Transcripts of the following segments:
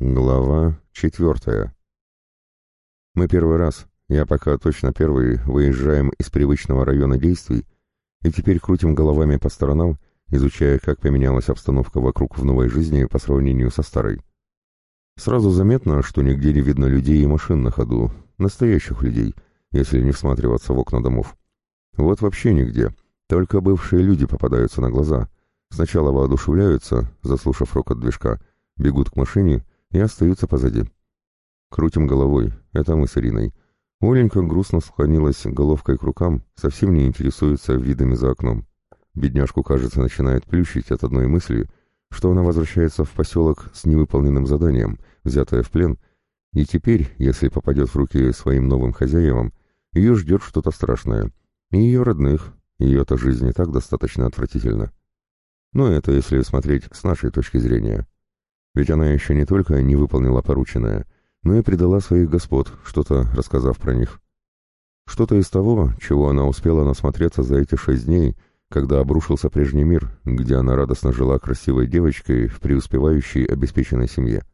Глава четвертая. Мы первый раз, я пока точно первый, выезжаем из привычного района действий и теперь крутим головами по сторонам, изучая, как поменялась обстановка вокруг в новой жизни по сравнению со старой. Сразу заметно, что нигде не видно людей и машин на ходу, настоящих людей, если не всматриваться в окна домов. Вот вообще нигде, только бывшие люди попадаются на глаза. Сначала воодушевляются, заслушав рокот движка, бегут к машине и остаются позади. Крутим головой, это мы с Ириной. Оленька грустно склонилась головкой к рукам, совсем не интересуется видами за окном. Бедняжку, кажется, начинает плющить от одной мысли, что она возвращается в поселок с невыполненным заданием, взятая в плен, и теперь, если попадет в руки своим новым хозяевам, ее ждет что-то страшное. И ее родных, ее-то жизнь не так достаточно отвратительна. Но это если смотреть с нашей точки зрения. Ведь она еще не только не выполнила порученное, но и предала своих господ, что-то рассказав про них. Что-то из того, чего она успела насмотреться за эти шесть дней, когда обрушился прежний мир, где она радостно жила красивой девочкой в преуспевающей обеспеченной семье.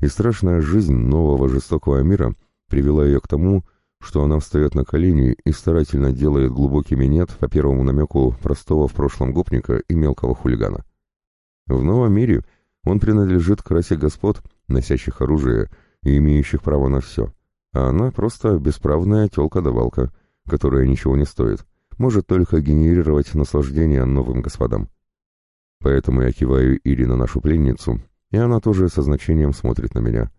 И страшная жизнь нового жестокого мира привела ее к тому, что она встает на колени и старательно делает глубокий минет по первому намеку простого в прошлом гопника и мелкого хулигана. В новом мире – он принадлежит к расе господ, носящих оружие и имеющих право на все. А она просто бесправная тёлка-давалка, которая ничего не стоит, может только генерировать наслаждение новым господам. Поэтому я киваю Ире на нашу пленницу, и она тоже со значением смотрит на меня.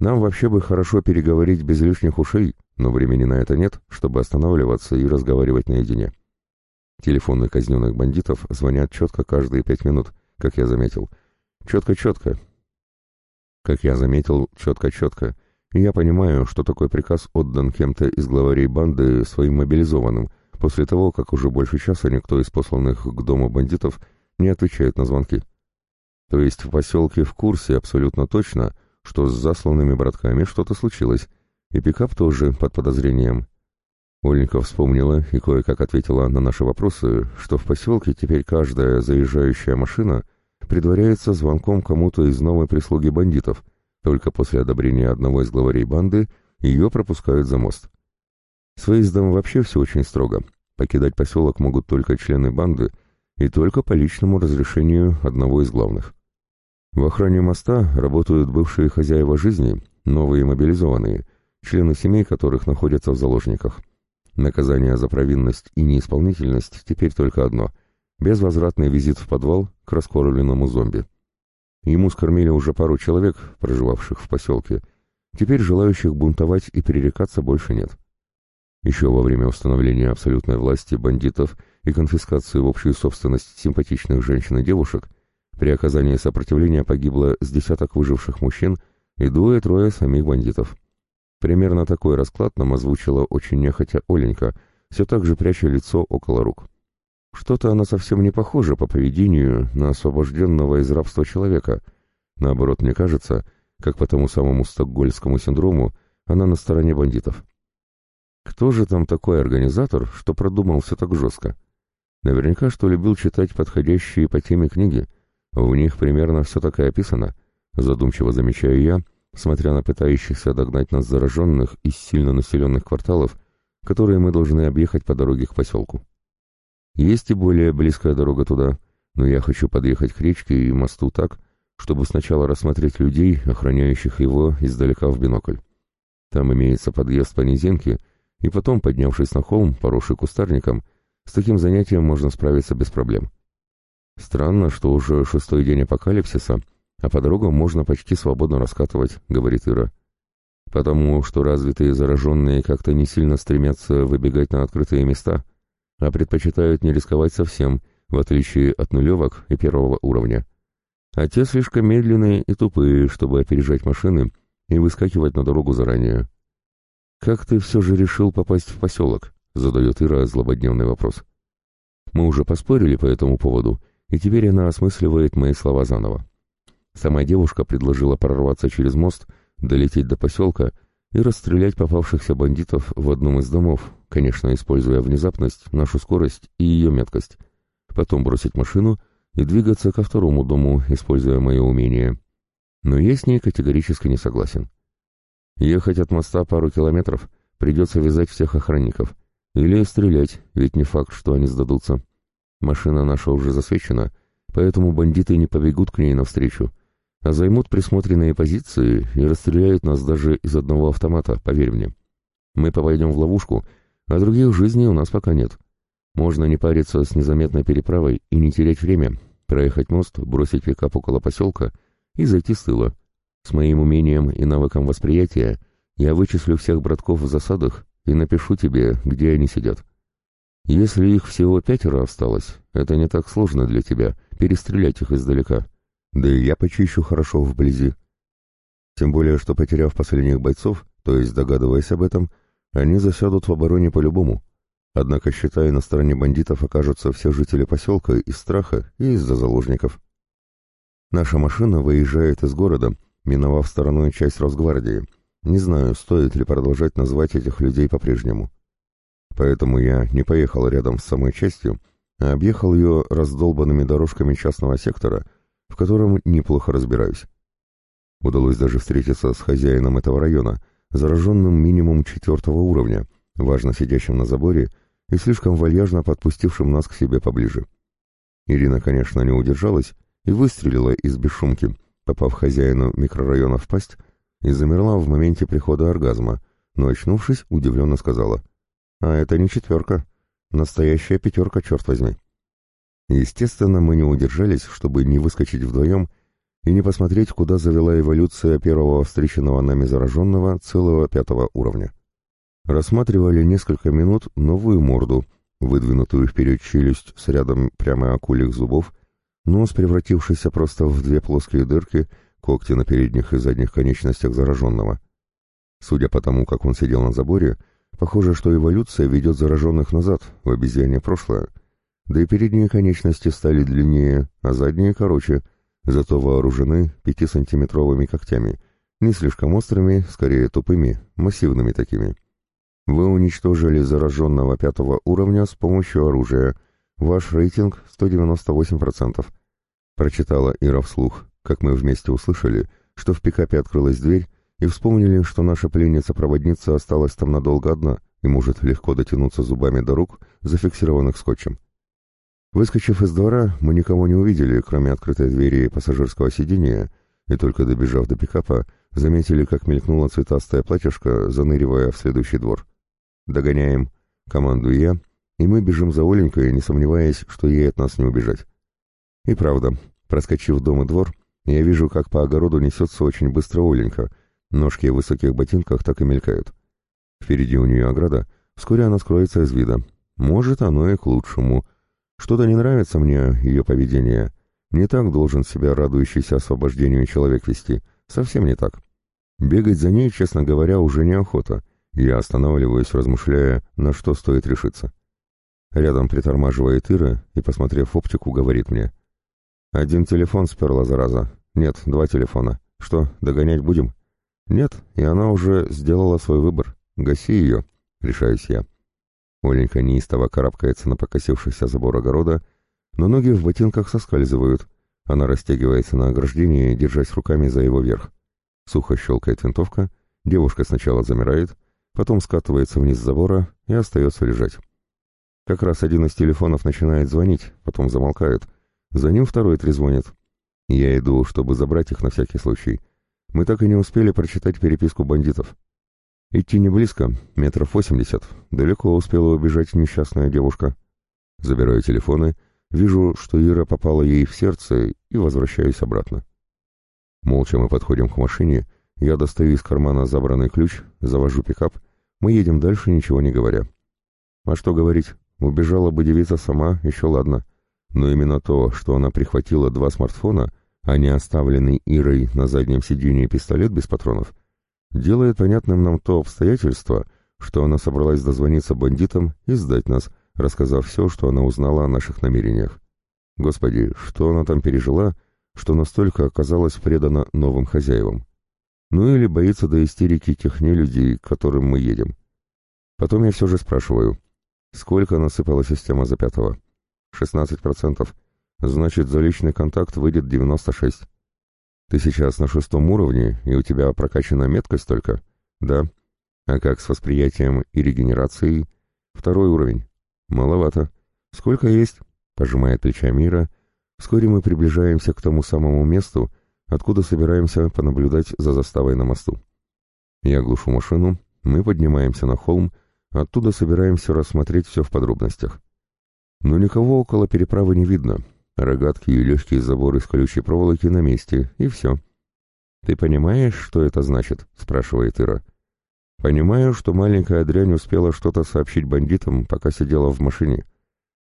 Нам вообще бы хорошо переговорить без лишних ушей, но времени на это нет, чтобы останавливаться и разговаривать наедине. Телефоны казненных бандитов звонят четко каждые пять минут, как я заметил — Четко-четко. Как я заметил, четко-четко. Я понимаю, что такой приказ отдан кем-то из главарей банды своим мобилизованным, после того, как уже больше часа никто из посланных к дому бандитов не отвечает на звонки. То есть в поселке в курсе абсолютно точно, что с засланными братками что-то случилось, и пикап тоже под подозрением. Ольника вспомнила и кое-как ответила на наши вопросы, что в поселке теперь каждая заезжающая машина — предваряется звонком кому-то из новой прислуги бандитов. Только после одобрения одного из главарей банды ее пропускают за мост. С выездом вообще все очень строго. Покидать поселок могут только члены банды и только по личному разрешению одного из главных. В охране моста работают бывшие хозяева жизни, новые мобилизованные, члены семей которых находятся в заложниках. Наказание за провинность и неисполнительность теперь только одно — безвозвратный визит в подвал к раскормленному зомби. Ему скормили уже пару человек, проживавших в поселке. Теперь желающих бунтовать и перерекаться больше нет. Еще во время установления абсолютной власти бандитов и конфискации в общую собственность симпатичных женщин и девушек при оказании сопротивления погибло с десяток выживших мужчин и двое-трое самих бандитов. Примерно такой расклад нам озвучила очень нехотя Оленька, все так же пряча лицо около рук. Что-то она совсем не похожа по поведению на освобожденного из рабства человека. Наоборот, мне кажется, как по тому самому стокгольмскому синдрому, она на стороне бандитов. Кто же там такой организатор, что продумал все так жестко? Наверняка, что любил читать подходящие по теме книги. В них примерно все так и описано. Задумчиво замечаю я, смотря на пытающихся догнать нас зараженных из сильно населенных кварталов, которые мы должны объехать по дороге к поселку. Есть и более близкая дорога туда, но я хочу подъехать к речке и мосту так, чтобы сначала рассмотреть людей, охраняющих его издалека в бинокль. Там имеется подъезд по низинке, и потом, поднявшись на холм, поросший кустарником, с таким занятием можно справиться без проблем. Странно, что уже шестой день апокалипсиса, а по дорогам можно почти свободно раскатывать, говорит Ира. Потому что развитые зараженные как-то не сильно стремятся выбегать на открытые места — а предпочитают не рисковать совсем, в отличие от нулевок и первого уровня. А те слишком медленные и тупые, чтобы опережать машины и выскакивать на дорогу заранее. «Как ты все же решил попасть в поселок?» — задает Ира злободневный вопрос. Мы уже поспорили по этому поводу, и теперь она осмысливает мои слова заново. Сама девушка предложила прорваться через мост, долететь до поселка и расстрелять попавшихся бандитов в одном из домов, конечно, используя внезапность, нашу скорость и ее меткость. Потом бросить машину и двигаться ко второму дому, используя мое умение. Но я с ней категорически не согласен. Ехать от моста пару километров, придется вязать всех охранников. Или стрелять, ведь не факт, что они сдадутся. Машина наша уже засвечена, поэтому бандиты не побегут к ней навстречу, а займут присмотренные позиции и расстреляют нас даже из одного автомата, поверь мне. Мы попадем в ловушку, а других жизней у нас пока нет. Можно не париться с незаметной переправой и не терять время, проехать мост, бросить пикап около поселка и зайти с тыла. С моим умением и навыком восприятия я вычислю всех братков в засадах и напишу тебе, где они сидят. Если их всего пятеро осталось, это не так сложно для тебя, перестрелять их издалека. Да и я почищу хорошо вблизи. Тем более, что потеряв последних бойцов, то есть догадываясь об этом, они засядут в обороне по-любому. Однако, считая, на стороне бандитов окажутся все жители поселка из страха и из-за заложников. Наша машина выезжает из города, миновав стороной часть Росгвардии. Не знаю, стоит ли продолжать назвать этих людей по-прежнему. Поэтому я не поехал рядом с самой частью, а объехал ее раздолбанными дорожками частного сектора, в котором неплохо разбираюсь. Удалось даже встретиться с хозяином этого района, зараженным минимум четвертого уровня, важно сидящим на заборе и слишком вальяжно подпустившим нас к себе поближе. Ирина, конечно, не удержалась и выстрелила из бесшумки, попав хозяину микрорайона в пасть, и замерла в моменте прихода оргазма, но, очнувшись, удивленно сказала, «А это не четверка, настоящая пятерка, черт возьми». Естественно, мы не удержались, чтобы не выскочить вдвоем и не посмотреть, куда завела эволюция первого встреченного нами зараженного целого пятого уровня рассматривали несколько минут новую морду, выдвинутую вперед челюсть с рядом прямо акулих зубов, нос, превратившийся просто в две плоские дырки, когти на передних и задних конечностях зараженного. Судя по тому, как он сидел на заборе, похоже, что эволюция ведет зараженных назад, в обезьяне прошлое. Да и передние конечности стали длиннее, а задние короче, зато вооружены пятисантиметровыми когтями, не слишком острыми, скорее тупыми, массивными такими. Вы уничтожили зараженного пятого уровня с помощью оружия. Ваш рейтинг 198%. Прочитала Ира вслух, как мы вместе услышали, что в пикапе открылась дверь, и вспомнили, что наша пленница-проводница осталась там надолго одна и может легко дотянуться зубами до рук, зафиксированных скотчем. Выскочив из двора, мы никого не увидели, кроме открытой двери пассажирского сидения, и только добежав до пикапа, заметили, как мелькнула цветастая платьишко, заныривая в следующий двор. «Догоняем!» — командую я, и мы бежим за Оленькой, не сомневаясь, что ей от нас не убежать. И правда, проскочив дом и двор, я вижу, как по огороду несется очень быстро Оленька, ножки в высоких ботинках так и мелькают. Впереди у нее ограда, вскоре она скроется из вида. Может, оно и к лучшему. Что-то не нравится мне ее поведение. Не так должен себя радующийся освобождению человек вести. Совсем не так. Бегать за ней, честно говоря, уже неохота — я останавливаюсь, размышляя, на что стоит решиться. Рядом притормаживает Ира и, посмотрев оптику, говорит мне. «Один телефон сперла, зараза. Нет, два телефона. Что, догонять будем?» «Нет, и она уже сделала свой выбор. Гаси ее», — решаюсь я. Оленька неистово карабкается на покосившийся забор огорода, но ноги в ботинках соскальзывают. Она растягивается на ограждении, держась руками за его верх. Сухо щелкает винтовка, девушка сначала замирает, потом скатывается вниз забора и остается лежать. Как раз один из телефонов начинает звонить, потом замолкает. За ним второй трезвонит. Я иду, чтобы забрать их на всякий случай. Мы так и не успели прочитать переписку бандитов. Идти не близко, метров восемьдесят. Далеко успела убежать несчастная девушка. Забираю телефоны, вижу, что Ира попала ей в сердце и возвращаюсь обратно. Молча мы подходим к машине, я достаю из кармана забранный ключ, завожу пикап мы едем дальше, ничего не говоря. А что говорить, убежала бы девица сама, еще ладно. Но именно то, что она прихватила два смартфона, а не оставленный Ирой на заднем сиденье пистолет без патронов, делает понятным нам то обстоятельство, что она собралась дозвониться бандитам и сдать нас, рассказав все, что она узнала о наших намерениях. Господи, что она там пережила, что настолько оказалась предана новым хозяевам ну или боится до истерики тех нелюдей, к которым мы едем. Потом я все же спрашиваю, сколько насыпала система за пятого? 16%. Значит, за личный контакт выйдет 96. Ты сейчас на шестом уровне, и у тебя прокачана меткость только? Да. А как с восприятием и регенерацией? Второй уровень. Маловато. Сколько есть? Пожимает плечами Мира. Вскоре мы приближаемся к тому самому месту, откуда собираемся понаблюдать за заставой на мосту. Я глушу машину, мы поднимаемся на холм, оттуда собираемся рассмотреть все в подробностях. Но никого около переправы не видно. Рогатки и легкие заборы с колючей проволоки на месте, и все. «Ты понимаешь, что это значит?» — спрашивает Ира. «Понимаю, что маленькая дрянь успела что-то сообщить бандитам, пока сидела в машине.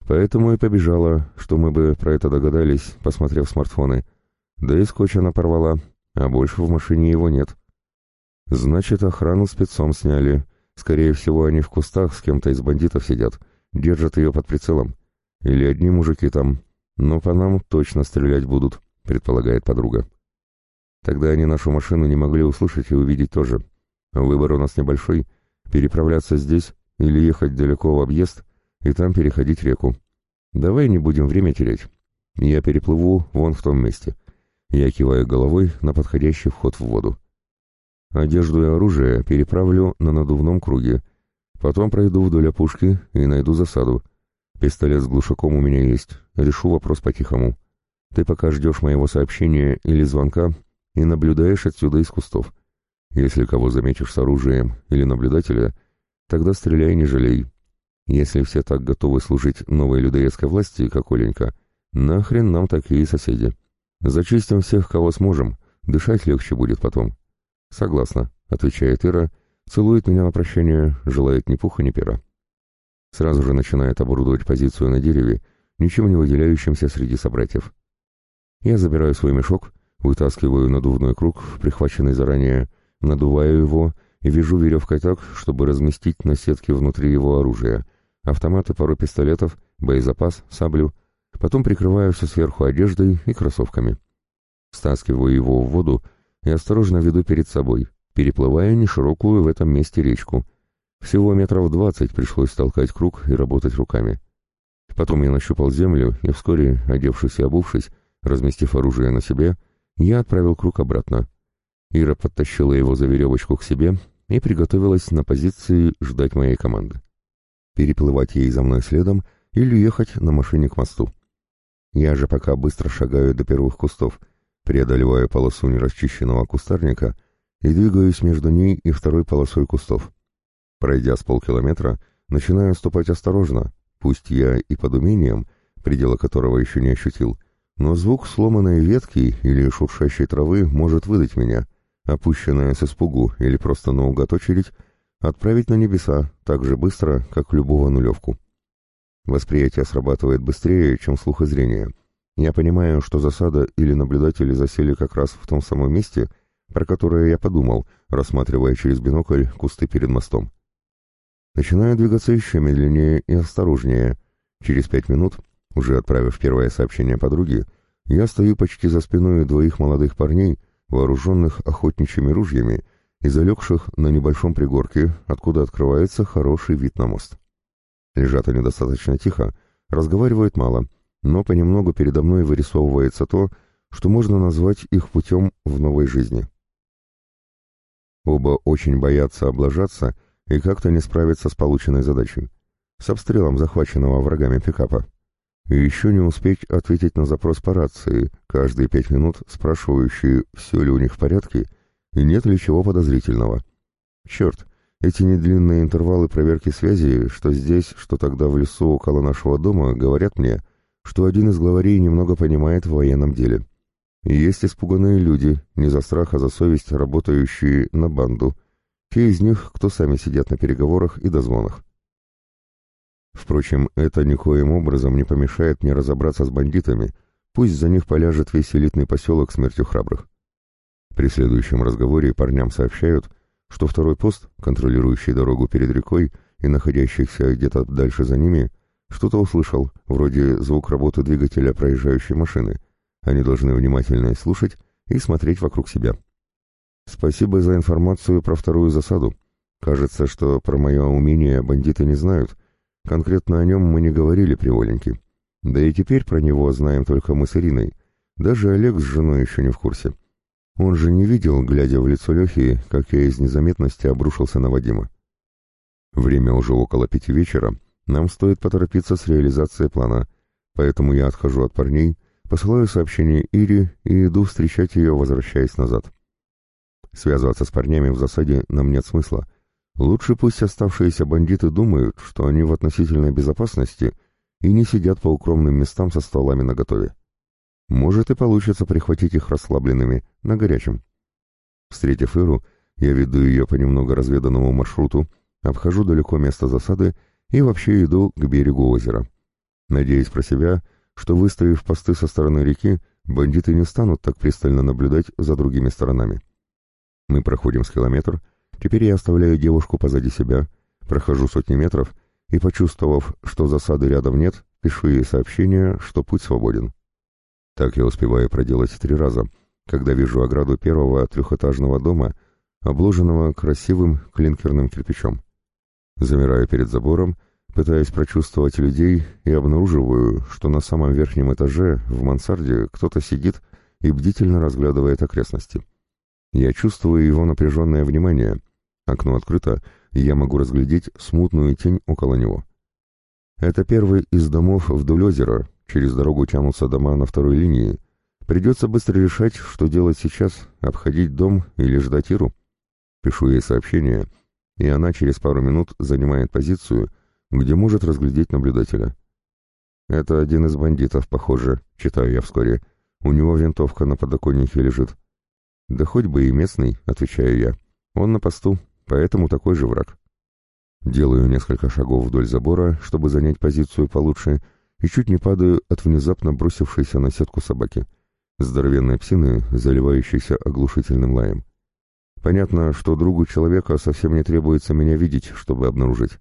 Поэтому и побежала, что мы бы про это догадались, посмотрев смартфоны. Да и скотч она порвала, а больше в машине его нет. Значит, охрану спецом сняли. Скорее всего, они в кустах с кем-то из бандитов сидят, держат ее под прицелом. Или одни мужики там. Но по нам точно стрелять будут, предполагает подруга. Тогда они нашу машину не могли услышать и увидеть тоже. Выбор у нас небольшой. Переправляться здесь или ехать далеко в объезд и там переходить реку. Давай не будем время терять. Я переплыву вон в том месте. Я киваю головой на подходящий вход в воду. Одежду и оружие переправлю на надувном круге. Потом пройду вдоль опушки и найду засаду. Пистолет с глушаком у меня есть. Решу вопрос по-тихому. Ты пока ждешь моего сообщения или звонка и наблюдаешь отсюда из кустов. Если кого заметишь с оружием или наблюдателя, тогда стреляй не жалей. Если все так готовы служить новой людоедской власти, как Оленька, нахрен нам такие соседи. Зачистим всех, кого сможем. Дышать легче будет потом. Согласна, отвечает Ира, целует меня на прощание, желает ни пуха, ни пера. Сразу же начинает оборудовать позицию на дереве, ничем не выделяющимся среди собратьев. Я забираю свой мешок, вытаскиваю надувной круг, прихваченный заранее, надуваю его и вяжу веревкой так, чтобы разместить на сетке внутри его оружия, автоматы, пару пистолетов, боезапас, саблю — Потом прикрываю все сверху одеждой и кроссовками. Стаскиваю его в воду и осторожно веду перед собой, переплывая неширокую в этом месте речку. Всего метров двадцать пришлось толкать круг и работать руками. Потом я нащупал землю, и вскоре, одевшись и обувшись, разместив оружие на себе, я отправил круг обратно. Ира подтащила его за веревочку к себе и приготовилась на позиции ждать моей команды. Переплывать ей за мной следом или ехать на машине к мосту. Я же пока быстро шагаю до первых кустов, преодолеваю полосу нерасчищенного кустарника и двигаюсь между ней и второй полосой кустов. Пройдя с полкилометра, начинаю ступать осторожно, пусть я и под умением, предела которого еще не ощутил, но звук сломанной ветки или шуршащей травы может выдать меня, опущенная с испугу или просто наугад очередь, отправить на небеса так же быстро, как любого нулевку. Восприятие срабатывает быстрее, чем слух и зрение. Я понимаю, что засада или наблюдатели засели как раз в том самом месте, про которое я подумал, рассматривая через бинокль кусты перед мостом. Начинаю двигаться еще медленнее и осторожнее. Через пять минут, уже отправив первое сообщение подруге, я стою почти за спиной двоих молодых парней, вооруженных охотничьими ружьями и залегших на небольшом пригорке, откуда открывается хороший вид на мост. Лежат они достаточно тихо, разговаривают мало, но понемногу передо мной вырисовывается то, что можно назвать их путем в новой жизни. Оба очень боятся облажаться и как-то не справиться с полученной задачей, с обстрелом захваченного врагами пикапа. И еще не успеть ответить на запрос по рации, каждые пять минут спрашивающие, все ли у них в порядке и нет ли чего подозрительного. Черт, эти недлинные интервалы проверки связи, что здесь, что тогда в лесу около нашего дома, говорят мне, что один из главарей немного понимает в военном деле. И есть испуганные люди, не за страх, а за совесть, работающие на банду. Те из них, кто сами сидят на переговорах и дозвонах. Впрочем, это никоим образом не помешает мне разобраться с бандитами, пусть за них поляжет весь элитный поселок смертью храбрых. При следующем разговоре парням сообщают, что второй пост, контролирующий дорогу перед рекой и находящийся где-то дальше за ними, что-то услышал, вроде звук работы двигателя проезжающей машины. Они должны внимательно слушать и смотреть вокруг себя. Спасибо за информацию про вторую засаду. Кажется, что про мое умение бандиты не знают. Конкретно о нем мы не говорили при Оленьке. Да и теперь про него знаем только мы с Ириной. Даже Олег с женой еще не в курсе. Он же не видел, глядя в лицо Лехи, как я из незаметности обрушился на Вадима. Время уже около пяти вечера, нам стоит поторопиться с реализацией плана, поэтому я отхожу от парней, посылаю сообщение Ире и иду встречать ее, возвращаясь назад. Связываться с парнями в засаде нам нет смысла. Лучше пусть оставшиеся бандиты думают, что они в относительной безопасности и не сидят по укромным местам со стволами наготове. Может и получится прихватить их расслабленными, на горячем. Встретив Иру, я веду ее по немного разведанному маршруту, обхожу далеко место засады и вообще иду к берегу озера. Надеюсь про себя, что, выставив посты со стороны реки, бандиты не станут так пристально наблюдать за другими сторонами. Мы проходим с километр, теперь я оставляю девушку позади себя, прохожу сотни метров и, почувствовав, что засады рядом нет, пишу ей сообщение, что путь свободен. Так я успеваю проделать три раза, когда вижу ограду первого трехэтажного дома, обложенного красивым клинкерным кирпичом. Замираю перед забором, пытаясь прочувствовать людей и обнаруживаю, что на самом верхнем этаже, в мансарде, кто-то сидит и бдительно разглядывает окрестности. Я чувствую его напряженное внимание. Окно открыто, и я могу разглядеть смутную тень около него. Это первый из домов вдоль озера, через дорогу тянутся дома на второй линии. Придется быстро решать, что делать сейчас, обходить дом или ждать Иру. Пишу ей сообщение, и она через пару минут занимает позицию, где может разглядеть наблюдателя. «Это один из бандитов, похоже», — читаю я вскоре. «У него винтовка на подоконнике лежит». «Да хоть бы и местный», — отвечаю я. «Он на посту, поэтому такой же враг». Делаю несколько шагов вдоль забора, чтобы занять позицию получше, и чуть не падаю от внезапно бросившейся на сетку собаки. Здоровенной псины, заливающейся оглушительным лаем. Понятно, что другу человека совсем не требуется меня видеть, чтобы обнаружить.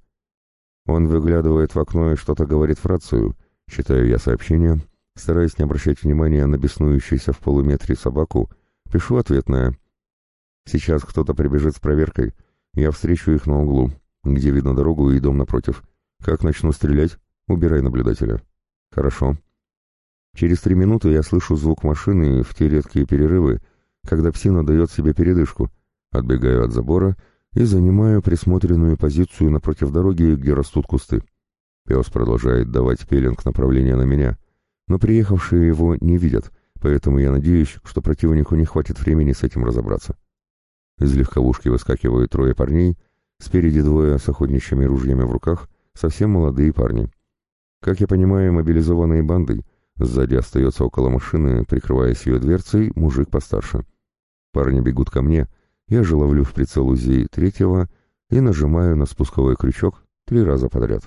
Он выглядывает в окно и что-то говорит в рацию. Читаю я сообщение, стараясь не обращать внимания на беснующуюся в полуметре собаку, Пишу ответное. Сейчас кто-то прибежит с проверкой. Я встречу их на углу, где видно дорогу и дом напротив. Как начну стрелять, убирай наблюдателя. Хорошо. Через три минуты я слышу звук машины в те редкие перерывы, когда псина дает себе передышку. Отбегаю от забора и занимаю присмотренную позицию напротив дороги, где растут кусты. Пес продолжает давать пеленг направления на меня, но приехавшие его не видят — поэтому я надеюсь, что противнику не хватит времени с этим разобраться. Из легковушки выскакивают трое парней, спереди двое с охотничьими ружьями в руках, совсем молодые парни. Как я понимаю, мобилизованные банды, сзади остается около машины, прикрываясь ее дверцей, мужик постарше. Парни бегут ко мне, я же ловлю в прицел УЗИ третьего и нажимаю на спусковой крючок три раза подряд.